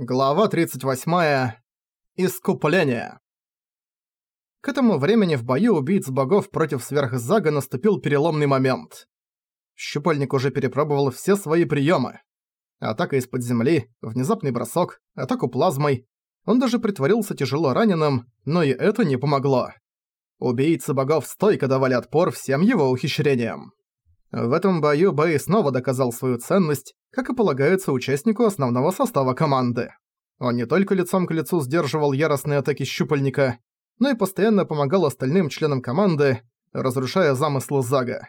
Глава 38. Искупление. К этому времени в бою убийц богов против сверхзага наступил переломный момент. Щупальник уже перепробовал все свои приемы. Атака из-под земли, внезапный бросок, атаку плазмой. Он даже притворился тяжело раненым, но и это не помогло. Убийцы богов стойко давали отпор всем его ухищрениям. В этом бою Бэй снова доказал свою ценность, как и полагается участнику основного состава команды. Он не только лицом к лицу сдерживал яростные атаки щупальника, но и постоянно помогал остальным членам команды, разрушая замыслы Зага.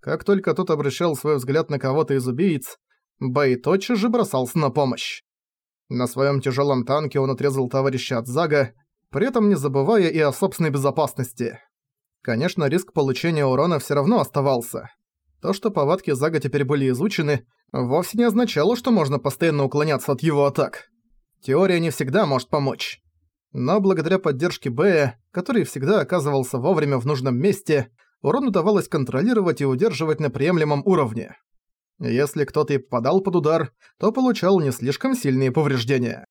Как только тот обращал свой взгляд на кого-то из убийц, Бэй тотчас же бросался на помощь. На своем тяжелом танке он отрезал товарища от Зага, при этом не забывая и о собственной безопасности. Конечно, риск получения урона все равно оставался. То, что повадки Зага теперь были изучены, вовсе не означало, что можно постоянно уклоняться от его атак. Теория не всегда может помочь. Но благодаря поддержке Бэя, который всегда оказывался вовремя в нужном месте, урон удавалось контролировать и удерживать на приемлемом уровне. Если кто-то и попадал под удар, то получал не слишком сильные повреждения.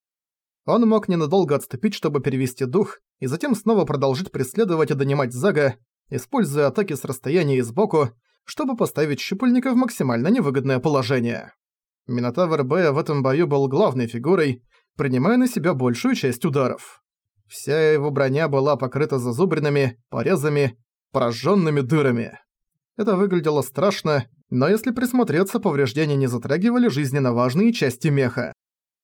Он мог ненадолго отступить, чтобы перевести дух, и затем снова продолжить преследовать и донимать Зага, используя атаки с расстояния и сбоку, чтобы поставить щупальника в максимально невыгодное положение. Минотавр Б в этом бою был главной фигурой, принимая на себя большую часть ударов. Вся его броня была покрыта зазубринами, порезами, пораженными дырами. Это выглядело страшно, но если присмотреться, повреждения не затрагивали жизненно важные части меха.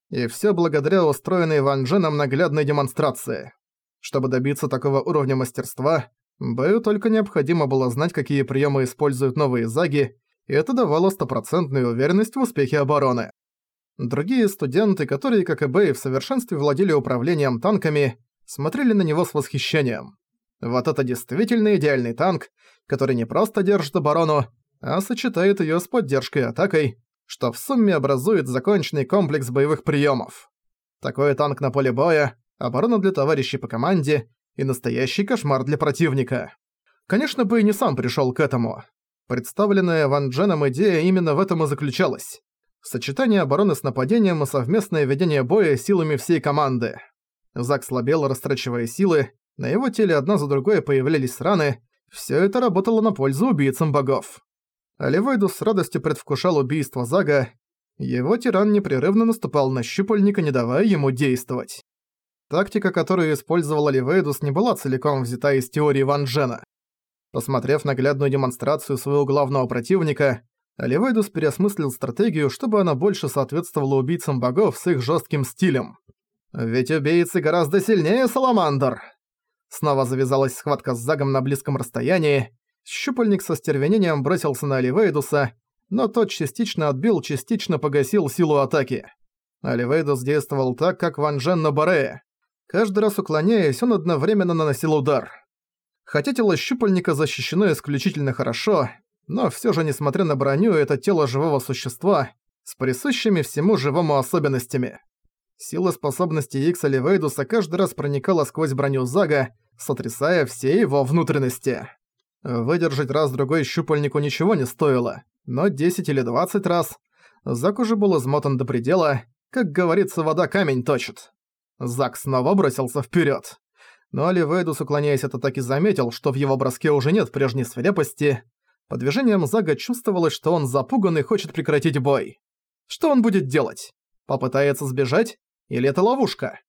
И все благодаря устроенной Ван Дженом наглядной демонстрации. Чтобы добиться такого уровня мастерства, Бэю только необходимо было знать, какие приемы используют новые заги, и это давало стопроцентную уверенность в успехе обороны. Другие студенты, которые, как и Бэй, в совершенстве владели управлением танками, смотрели на него с восхищением. Вот это действительно идеальный танк, который не просто держит оборону, а сочетает её с поддержкой и атакой, что в сумме образует законченный комплекс боевых приемов. Такой танк на поле боя, оборона для товарищей по команде и настоящий кошмар для противника. Конечно, Бэй не сам пришёл к этому. Представленная Ван Дженом идея именно в этом и заключалась. Сочетание обороны с нападением и совместное ведение боя силами всей команды. Зак слабел, растрачивая силы, на его теле одна за другой появлялись раны, всё это работало на пользу убийцам богов. Оливойду с радостью предвкушал убийство Зага, его тиран непрерывно наступал на щупальника, не давая ему действовать. Тактика, которую использовал Оливейдус, не была целиком взята из теории Ван Джена. Посмотрев наглядную демонстрацию своего главного противника, Оливейдус переосмыслил стратегию, чтобы она больше соответствовала убийцам богов с их жестким стилем. «Ведь убийцы гораздо сильнее, Саламандр!» Снова завязалась схватка с Загом на близком расстоянии. Щупальник со стервенением бросился на Оливейдуса, но тот частично отбил, частично погасил силу атаки. Оливейдус действовал так, как Ван Джен на Барее. Каждый раз уклоняясь, он одновременно наносил удар. Хотя тело щупальника защищено исключительно хорошо, но всё же, несмотря на броню, это тело живого существа с присущими всему живому особенностями. Сила способности Икс Оливейдуса каждый раз проникала сквозь броню Зага, сотрясая все его внутренности. Выдержать раз-другой щупальнику ничего не стоило, но 10 или 20 раз Зак уже был измотан до предела, как говорится, вода камень точит. Зак снова бросился вперед. Но Оливейдус, уклоняясь от атаки, заметил, что в его броске уже нет прежней свирепости. По движениям Зага чувствовалось, что он запуган и хочет прекратить бой. Что он будет делать? Попытается сбежать? Или это ловушка?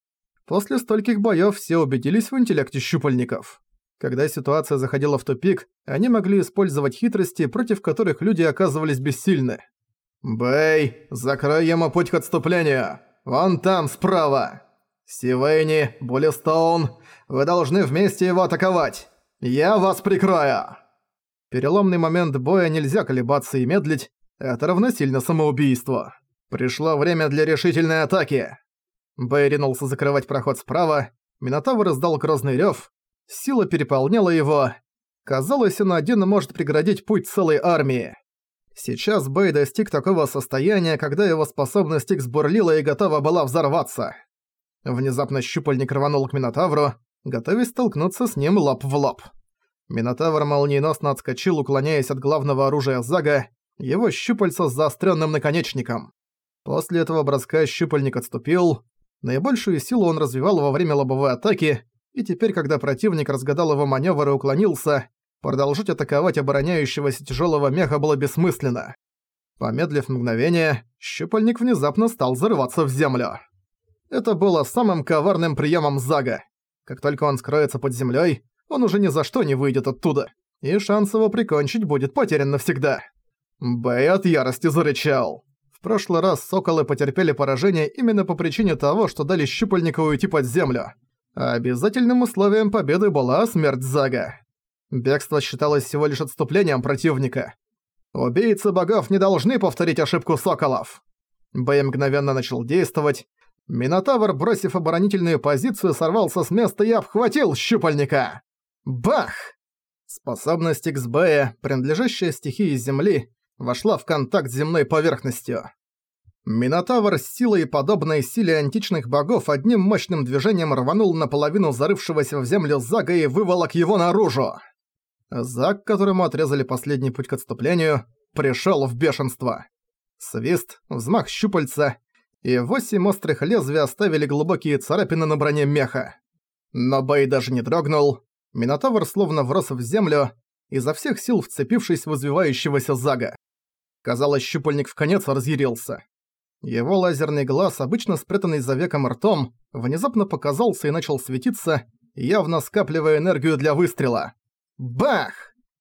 После стольких боёв все убедились в интеллекте щупальников. Когда ситуация заходила в тупик, они могли использовать хитрости, против которых люди оказывались бессильны. «Бэй, закрой ему путь к отступлению! Вон там, справа!» «Сивейни, Буллистоун, вы должны вместе его атаковать! Я вас прикрою!» Переломный момент боя нельзя колебаться и медлить, это равносильно самоубийству. Пришло время для решительной атаки. Бэй ринулся закрывать проход справа, Минотавр издал грозный рёв, сила переполняла его. Казалось, он один может преградить путь целой армии. Сейчас Бэй достиг такого состояния, когда его способность Икс бурлила и готова была взорваться. Внезапно щупальник рванул к Минотавру, готовясь столкнуться с ним лоб в лоб. Минотавр молниеносно отскочил, уклоняясь от главного оружия Зага, его щупальца с заостренным наконечником. После этого броска щупальник отступил. Наибольшую силу он развивал во время лобовой атаки, и теперь, когда противник разгадал его маневр и уклонился, продолжить атаковать обороняющегося тяжелого меха было бессмысленно. Помедлив мгновение, щупальник внезапно стал зарываться в землю. Это было самым коварным приемом Зага. Как только он скроется под землей, он уже ни за что не выйдет оттуда, и шанс его прикончить будет потерян навсегда. Бэй от ярости зарычал. В прошлый раз соколы потерпели поражение именно по причине того, что дали щупальнику уйти под землю. А обязательным условием победы была смерть Зага. Бегство считалось всего лишь отступлением противника. Убийцы богов не должны повторить ошибку соколов. Бэй мгновенно начал действовать. Минотавр, бросив оборонительную позицию, сорвался с места и обхватил щупальника. Бах! Способность Иксбэя, принадлежащая стихии Земли, вошла в контакт с земной поверхностью. Минотавр с силой, подобной силе античных богов, одним мощным движением рванул наполовину зарывшегося в землю Зага и выволок его наружу. Заг, которому отрезали последний путь к отступлению, пришёл в бешенство. Свист, взмах щупальца, и восемь острых лезвий оставили глубокие царапины на броне меха. Но Бэй даже не дрогнул, Минотавр словно врос в землю, изо всех сил вцепившись в извивающегося Зага. Казалось, щупальник в конец разъярился. Его лазерный глаз, обычно спрятанный за веком ртом, внезапно показался и начал светиться, явно скапливая энергию для выстрела. Бах!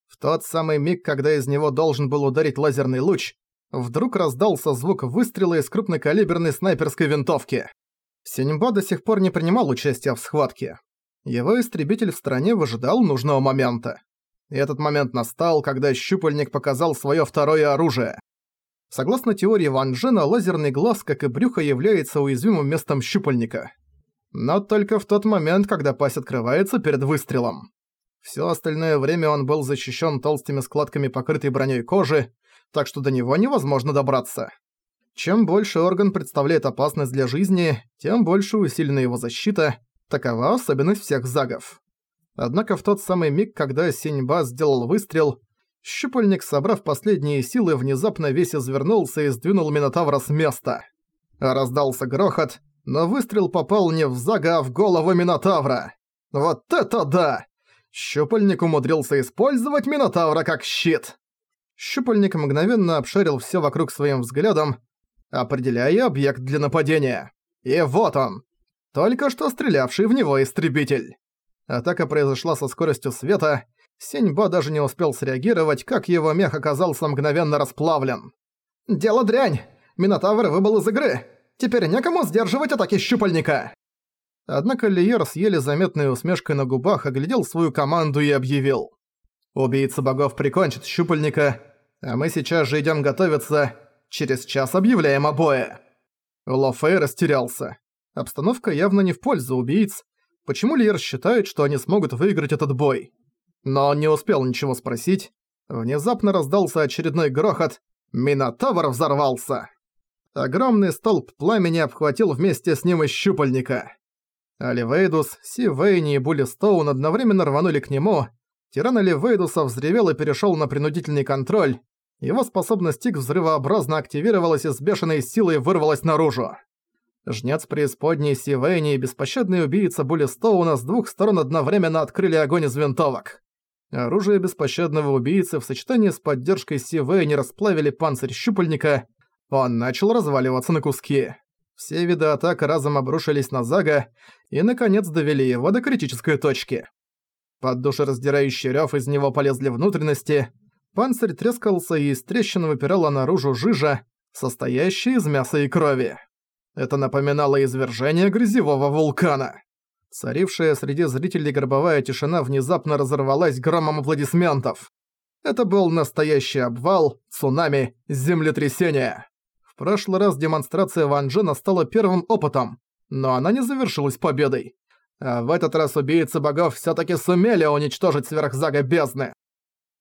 В тот самый миг, когда из него должен был ударить лазерный луч, вдруг раздался звук выстрела из крупнокалиберной снайперской винтовки. Синьба до сих пор не принимал участия в схватке. Его истребитель в стороне выжидал нужного момента. И этот момент настал, когда щупальник показал своё второе оружие. Согласно теории Ван Джена, лазерный глаз, как и брюхо, является уязвимым местом щупальника. Но только в тот момент, когда пасть открывается перед выстрелом. Всё остальное время он был защищен толстыми складками покрытой броней кожи, так что до него невозможно добраться. Чем больше орган представляет опасность для жизни, тем больше усилена его защита, такова особенность всех загов. Однако в тот самый миг, когда Синьба сделал выстрел, щупальник, собрав последние силы, внезапно весь извернулся и сдвинул Минотавра с места. Раздался грохот, но выстрел попал не в Зага, а в голову Минотавра. Вот это да! Щупальник умудрился использовать Минотавра как щит. Щупальник мгновенно обшарил все вокруг своим взглядом, определяя объект для нападения. И вот он! Только что стрелявший в него истребитель. Атака произошла со скоростью света, Сеньба даже не успел среагировать, как его мех оказался мгновенно расплавлен. «Дело дрянь! Минотавр выбыл из игры! Теперь некому сдерживать атаки щупальника!» Однако Лиер с еле заметной усмешкой на губах оглядел свою команду и объявил. «Убийца богов прикончит щупальника, а мы сейчас же идём готовиться. Через час объявляем обои». Ло Фэй растерялся. Обстановка явно не в пользу убийц. Почему Лиер считает, что они смогут выиграть этот бой? Но он не успел ничего спросить. Внезапно раздался очередной грохот. Минотавр взорвался. Огромный столб пламени обхватил вместе с ним и щупальника. Оливейдус, Си Вейни и Булли Стоун одновременно рванули к нему. Тиран Оливейдуса взревел и перешёл на принудительный контроль. Его способность Икс взрывообразно активировалась и с бешеной силой вырвалась наружу. Жнец преисподней Си Вейни и беспощадный убийца Булли Стоуна с двух сторон одновременно открыли огонь из винтовок. Оружие беспощадного убийцы в сочетании с поддержкой Си Вейни расплавили панцирь щупальника. Он начал разваливаться на куски. Все виды атак разом обрушились на Зага и, наконец, довели его до критической точки. Под душераздирающий рёв из него полезли внутренности, панцирь трескался и из трещин выпирала наружу жижа, состоящая из мяса и крови. Это напоминало извержение грязевого вулкана. Царившая среди зрителей гробовая тишина внезапно разорвалась громом аплодисментов. Это был настоящий обвал, цунами, землетрясение. Прошлый раз демонстрация Ван Джена стала первым опытом, но она не завершилась победой. А в этот раз убийцы богов всё-таки сумели уничтожить сверхзага бездны.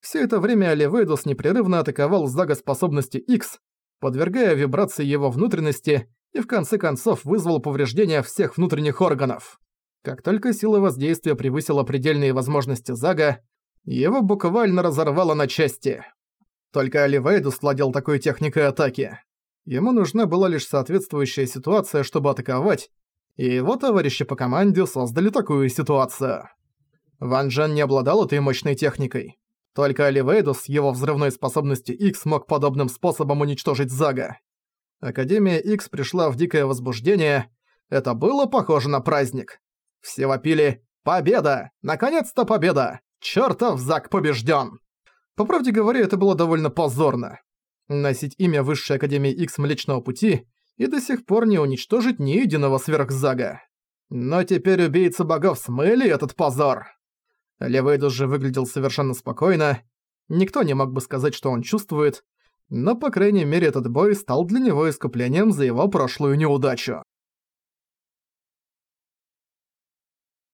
Всё это время Оливейдус непрерывно атаковал Зага способности X, подвергая вибрации его внутренности и в конце концов вызвал повреждения всех внутренних органов. Как только сила воздействия превысила предельные возможности Зага, его буквально разорвало на части. Только Оливейдус владел такой техникой атаки. Ему нужна была лишь соответствующая ситуация, чтобы атаковать, И его товарищи по команде создали такую ситуацию. Ван Джен не обладал этой мощной техникой. Только Оливейдус с его взрывной способностью X мог подобным способом уничтожить Зага. Академия X пришла в дикое возбуждение. Это было похоже на праздник. Все вопили «Победа! Наконец-то победа! Чёртов Заг побеждён!» По правде говоря, это было довольно позорно. Носить имя Высшей Академии X Млечного Пути и до сих пор не уничтожить ни единого сверхзага. Но теперь убийцы богов смыли этот позор. Левейдус же выглядел совершенно спокойно. Никто не мог бы сказать, что он чувствует, но, по крайней мере, этот бой стал для него искуплением за его прошлую неудачу.